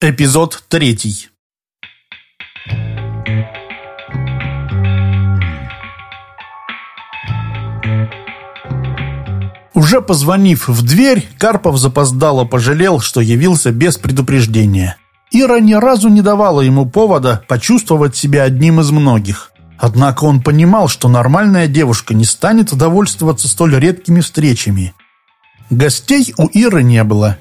Эпизод третий. Уже позвонив в дверь, Карпов запоздало пожалел, что явился без предупреждения. Ира ни разу не давала ему повода почувствовать себя одним из многих. Однако он понимал, что нормальная девушка не станет довольствоваться столь редкими встречами. Гостей у Иры не было.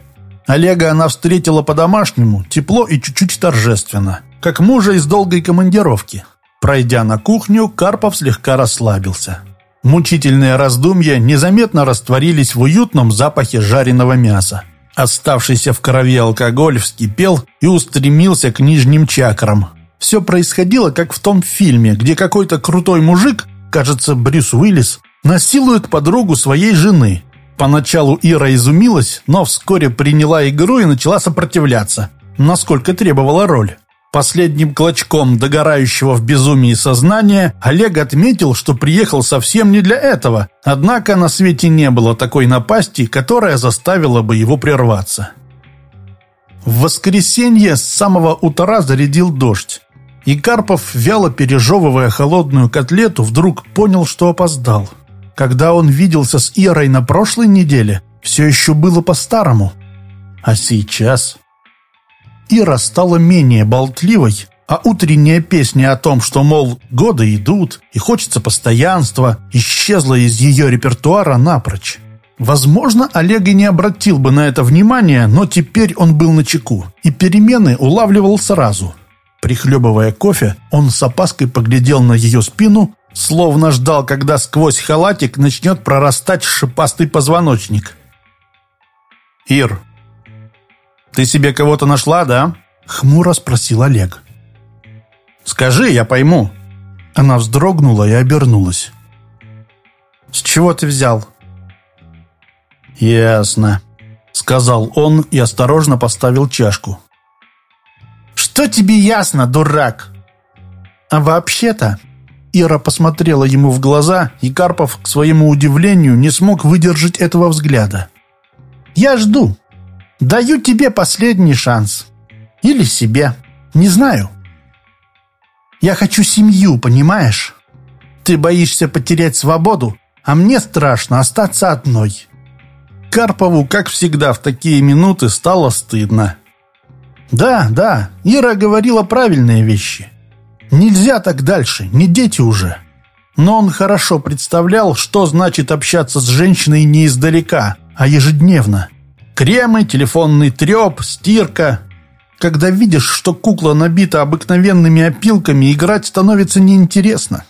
Олега она встретила по-домашнему, тепло и чуть-чуть торжественно, как мужа из долгой командировки. Пройдя на кухню, Карпов слегка расслабился. Мучительные раздумья незаметно растворились в уютном запахе жареного мяса. Оставшийся в крови алкоголь вскипел и устремился к нижним чакрам. Все происходило, как в том фильме, где какой-то крутой мужик, кажется, Брюс Уиллис, насилует подругу своей жены. Поначалу Ира изумилась, но вскоре приняла игру и начала сопротивляться, насколько требовала роль. Последним клочком догорающего в безумии сознания Олег отметил, что приехал совсем не для этого, однако на свете не было такой напасти, которая заставила бы его прерваться. В воскресенье с самого утра зарядил дождь, и Карпов, вяло пережевывая холодную котлету, вдруг понял, что опоздал. Когда он виделся с Ирой на прошлой неделе, все еще было по-старому. А сейчас... Ира стала менее болтливой, а утренняя песня о том, что, мол, годы идут и хочется постоянства, исчезла из ее репертуара напрочь. Возможно, Олег и не обратил бы на это внимания, но теперь он был на чеку, и перемены улавливал сразу. Прихлебывая кофе, он с опаской поглядел на ее спину, словно ждал, когда сквозь халатик начнет прорастать шипастый позвоночник. «Ир, «Ты себе кого-то нашла, да?» — хмуро спросил Олег. «Скажи, я пойму». Она вздрогнула и обернулась. «С чего ты взял?» «Ясно», — сказал он и осторожно поставил чашку. «Что тебе ясно, дурак?» «А вообще-то...» Ира посмотрела ему в глаза, и Карпов, к своему удивлению, не смог выдержать этого взгляда. «Я жду. Даю тебе последний шанс. Или себе. Не знаю. Я хочу семью, понимаешь? Ты боишься потерять свободу, а мне страшно остаться одной. Карпову, как всегда, в такие минуты стало стыдно. Да, да, Ира говорила правильные вещи. Нельзя так дальше, не дети уже. Но он хорошо представлял, что значит общаться с женщиной не издалека, а ежедневно. Кремы, телефонный треп, стирка. Когда видишь, что кукла набита обыкновенными опилками, играть становится неинтересно.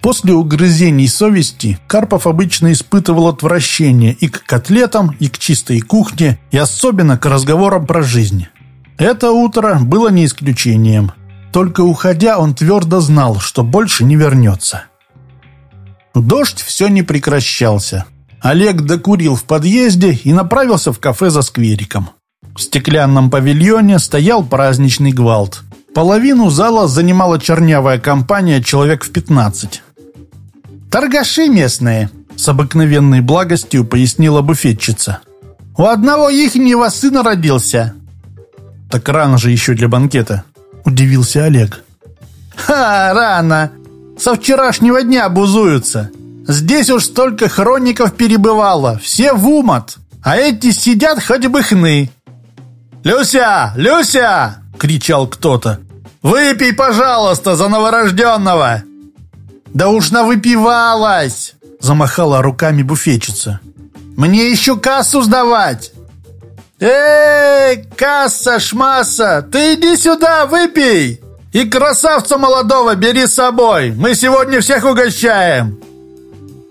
После угрызений совести Карпов обычно испытывал отвращение и к котлетам, и к чистой кухне, и особенно к разговорам про жизнь. Это утро было не исключением. Только уходя, он твердо знал, что больше не вернется. Дождь все не прекращался. Олег докурил в подъезде и направился в кафе за сквериком. В стеклянном павильоне стоял праздничный гвалт. Половину зала занимала чернявая компания человек в 15. «Торгаши местные», — с обыкновенной благостью пояснила буфетчица. «У одного ихнего сына родился». «Так рано же еще для банкета», — удивился Олег. «Ха, рано! Со вчерашнего дня бузуются. Здесь уж столько хроников перебывало, все в умот, а эти сидят хоть бы хны. «Люся! Люся!» — кричал кто-то. «Выпей, пожалуйста, за новорожденного!» «Да уж навыпивалась!» — замахала руками буфетчица. «Мне еще кассу сдавать!» «Эй, касса, шмасса, ты иди сюда, выпей! И красавца молодого бери с собой, мы сегодня всех угощаем!»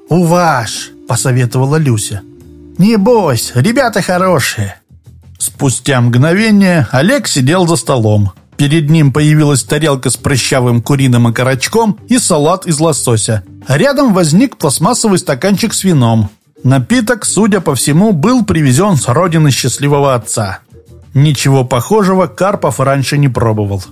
«Уваж!» – посоветовала Люся. «Не бойся, ребята хорошие!» Спустя мгновение Олег сидел за столом. Перед ним появилась тарелка с прыщавым куриным окорочком и салат из лосося. Рядом возник пластмассовый стаканчик с вином. Напиток, судя по всему, был привезен с родины счастливого отца. Ничего похожего Карпов раньше не пробовал.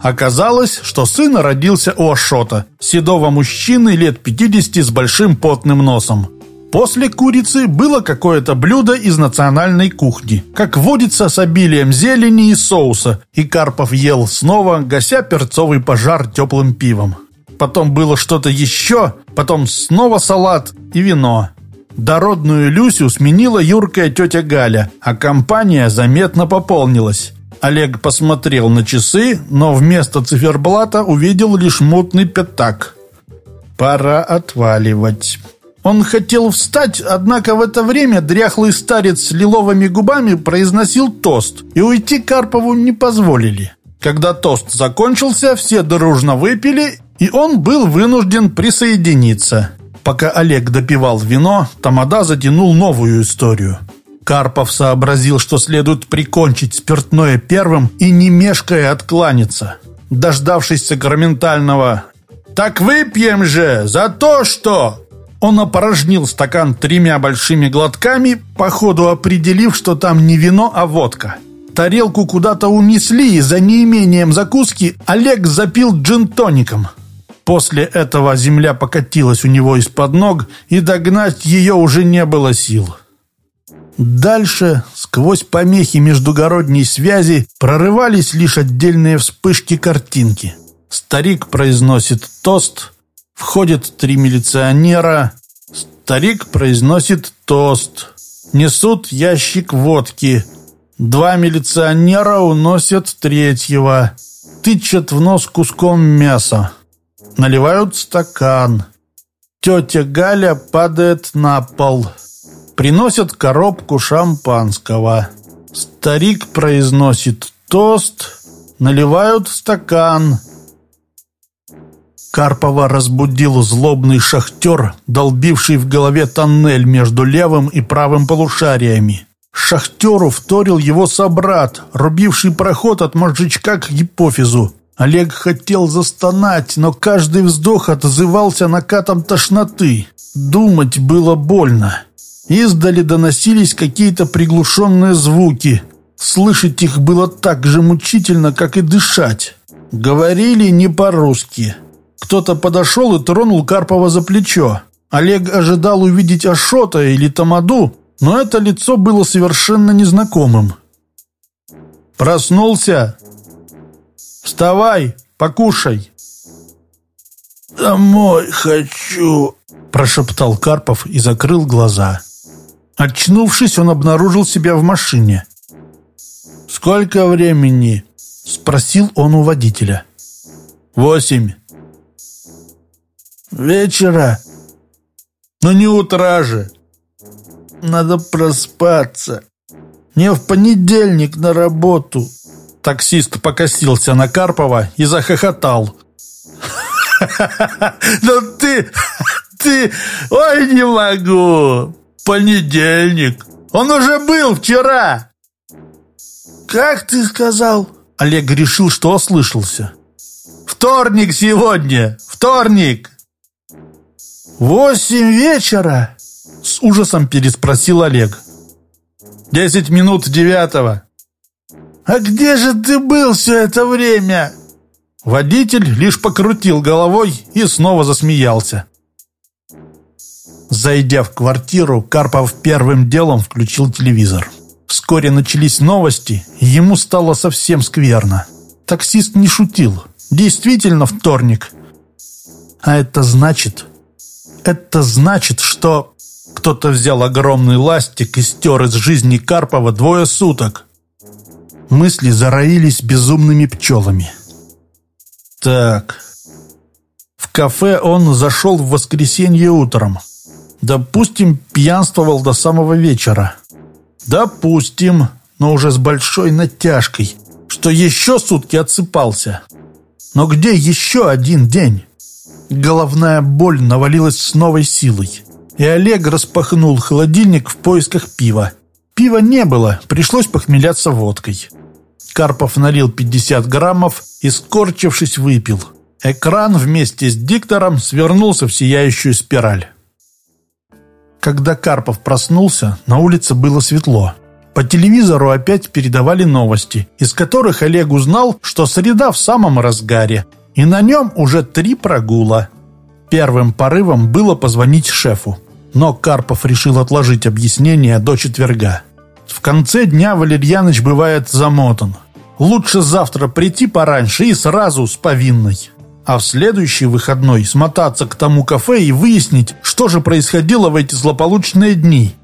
Оказалось, что сын родился у Ашота, седого мужчины лет 50 с большим потным носом. После курицы было какое-то блюдо из национальной кухни, как водится с обилием зелени и соуса, и Карпов ел снова, гася перцовый пожар теплым пивом. Потом было что-то еще, потом снова салат и вино. Дородную Люсю сменила юркая тетя Галя, а компания заметно пополнилась. Олег посмотрел на часы, но вместо циферблата увидел лишь мутный пятак. «Пора отваливать». Он хотел встать, однако в это время дряхлый старец с лиловыми губами произносил тост, и уйти Карпову не позволили. Когда тост закончился, все дружно выпили, и он был вынужден присоединиться. Пока Олег допивал вино, Тамада затянул новую историю. Карпов сообразил, что следует прикончить спиртное первым и не мешкая откланяться. Дождавшись сакраментального «Так выпьем же за то, что...» Он опорожнил стакан тремя большими глотками, походу определив, что там не вино, а водка. Тарелку куда-то унесли, и за неимением закуски Олег запил джин-тоником. После этого земля покатилась у него из-под ног, и догнать ее уже не было сил. Дальше, сквозь помехи междугородней связи, прорывались лишь отдельные вспышки картинки. Старик произносит тост, Входят три милиционера. Старик произносит тост. Несут ящик водки. Два милиционера уносят третьего. Тычат в нос куском мяса. Наливают стакан. Тетя Галя падает на пол. Приносят коробку шампанского. Старик произносит тост. Наливают стакан. Карпова разбудил злобный шахтер, долбивший в голове тоннель между левым и правым полушариями. Шахтеру вторил его собрат, рубивший проход от мозжечка к гипофизу. Олег хотел застонать, но каждый вздох отзывался накатом тошноты. Думать было больно. Издали доносились какие-то приглушенные звуки. Слышать их было так же мучительно, как и дышать. Говорили не по-русски. Кто-то подошел и тронул Карпова за плечо. Олег ожидал увидеть Ашота или Тамаду, но это лицо было совершенно незнакомым. «Проснулся? Вставай, покушай!» «Домой хочу!» – прошептал Карпов и закрыл глаза. Очнувшись, он обнаружил себя в машине. «Сколько времени?» – спросил он у водителя. «Восемь». Вечера? Но не утра же. Надо проспаться. Не в понедельник на работу. Таксист покосился на Карпова и захохотал. Ну ты, ты, ой, не могу. Понедельник. Он уже был вчера. Как ты сказал? Олег решил, что ослышался. Вторник сегодня. Вторник. «Восемь вечера?» С ужасом переспросил Олег. «Десять минут девятого». «А где же ты был все это время?» Водитель лишь покрутил головой и снова засмеялся. Зайдя в квартиру, Карпов первым делом включил телевизор. Вскоре начались новости, и ему стало совсем скверно. Таксист не шутил. Действительно вторник. А это значит, это значит, что кто-то взял огромный ластик и стер из жизни Карпова двое суток. Мысли зароились безумными пчелами. Так. В кафе он зашел в воскресенье утром. Допустим, пьянствовал до самого вечера. Допустим, но уже с большой натяжкой, что еще сутки отсыпался. Но где еще один день? Головная боль навалилась с новой силой. И Олег распахнул холодильник в поисках пива. Пива не было, пришлось похмеляться водкой. Карпов налил 50 граммов и, скорчившись, выпил. Экран вместе с диктором свернулся в сияющую спираль. Когда Карпов проснулся, на улице было светло. По телевизору опять передавали новости, из которых Олег узнал, что среда в самом разгаре – и на нем уже три прогула. Первым порывом было позвонить шефу. Но Карпов решил отложить объяснение до четверга. В конце дня Валерьяныч бывает замотан. Лучше завтра прийти пораньше и сразу с повинной. А в следующий выходной смотаться к тому кафе и выяснить, что же происходило в эти злополучные дни –